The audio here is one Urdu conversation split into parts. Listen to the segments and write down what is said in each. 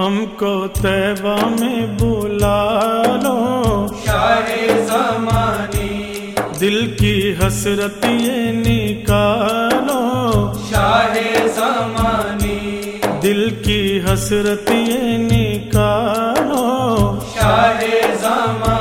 ہم کو تیبہ میں بلا لو۔ شاہ زمانی۔ دل کی حسرت یہ نکالو۔ شاہ زمانی۔ دل کی حسرت یہ نکالو۔ شاہ زمانی۔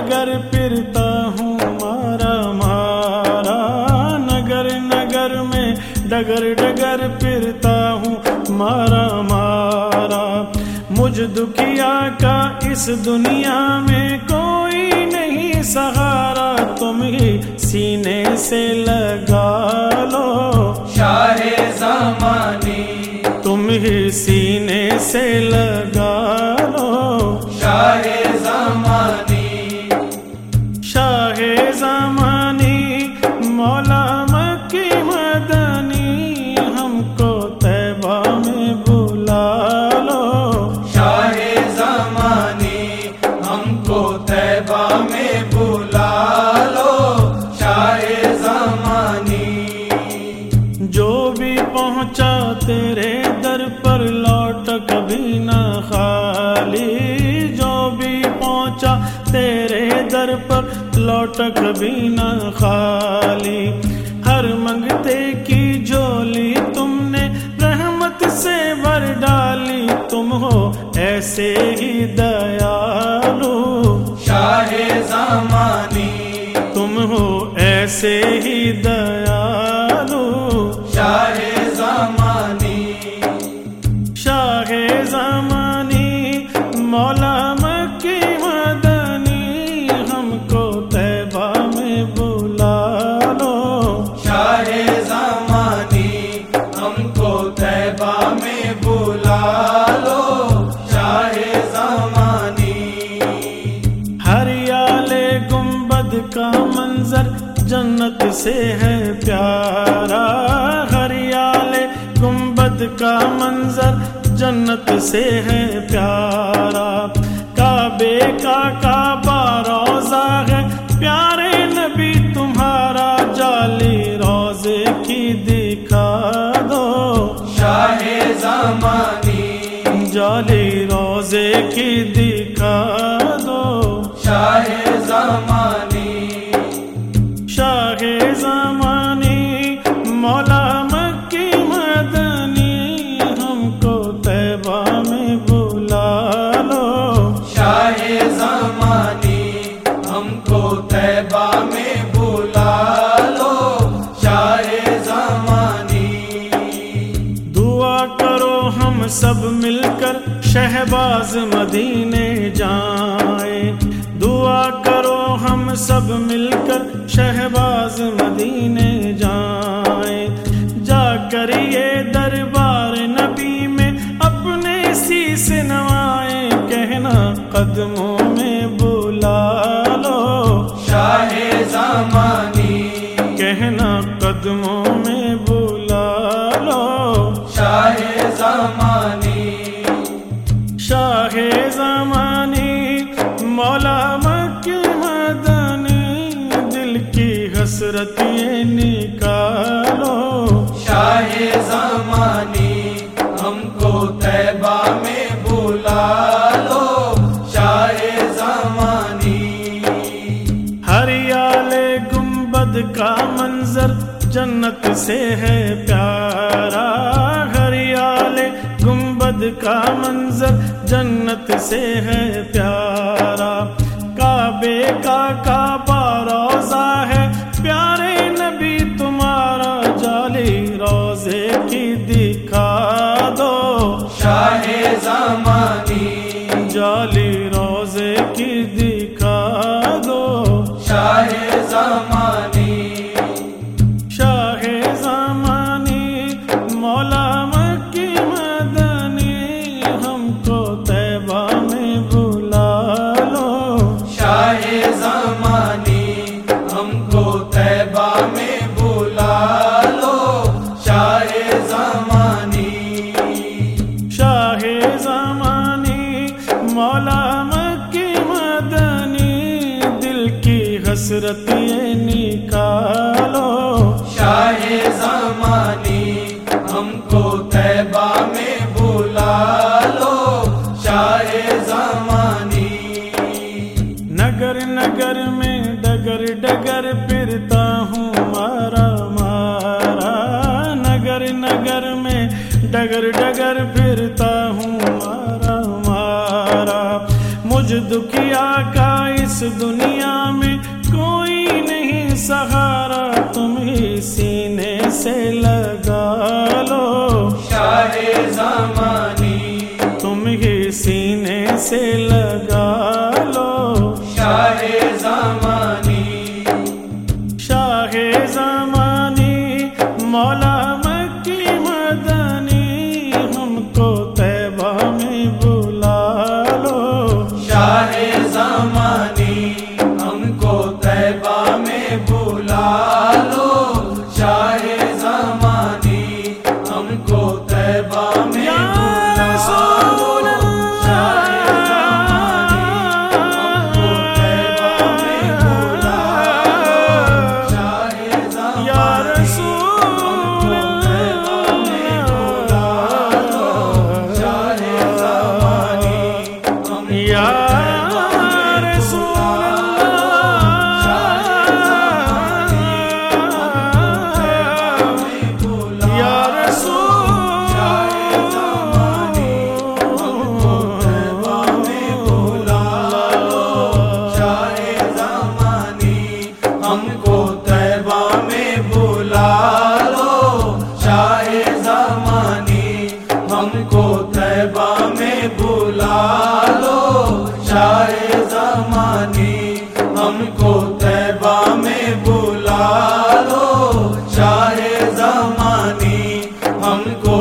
ڈگر پھرتا ہوں مارا مارا۔ نگر نگر میں ڈگر ڈگر پھرتا ہوں مارا مارا۔ مجھ دکھیا کا اس دنیا میں کوئی نہیں سہارا تم ہی سینے سے لگا لو۔ شاہ زمانی تم ہی سینے سے لگا خالی جو بھی پہنچا تیرے در پر لوٹ کبھی نہ خالی۔ ہر منگتے کی جولی تم نے رحمت سے بھر ڈالی۔ تم ہو ایسے ہی دیالو۔ شاہ زمانی۔ تم ہو ایسے ہی دیالو۔ شاہ زمانی۔ شاہ زمانی۔ مولا مکی مدنی ہم کو تیبہ میں بلا لو۔ شاہ زمانی ہم کو تیبہ میں بلا لو۔ شاہ زمانی۔ ہریال گنبد کا منظر جنت سے ہے پیارا۔ ہریال گنبد کا منظر جنت سے ہے پیارا۔ کعبے کا کعبہ روزہ ہے پیارا سب مل کر شہباز مدینے جائیں۔ دعا کرو ہم سب مل کر شہباز مدینے جائیں۔ جا کر یہ دربار نبی میں اپنے سیس نوائیں۔ کہنا قدموں میں بلا لو۔ شاہ زمانی۔ کہنا قدموں میں یہ نکالو شاہ زمانی ہم کو تیبہ میں بلا لو۔ شاہ زمانی۔ ہریال گنبد کا منظر جنت سے ہے پیارا۔ ہریال گنبد کا منظر جنت سے ہے پیارا۔ کعبے کا کعبہ زمانے ہم کو تیبہ میں بولا لو، شاہ زمانی۔ شاہ زمانی مولا مکی مدنی دل کی حسرتیں نگر میں ڈگر ڈگر پھرتا ہوں مارا مارا۔ نگر نگر میں ڈگر ڈگر پھرتا ہوں مارا مارا۔ مجھ دکھیا کا اس دنیا میں کوئی نہیں سہارا تم ہی سینے سے لگا لو۔ شاہ زمانی تم ہی سینے سے لگا کو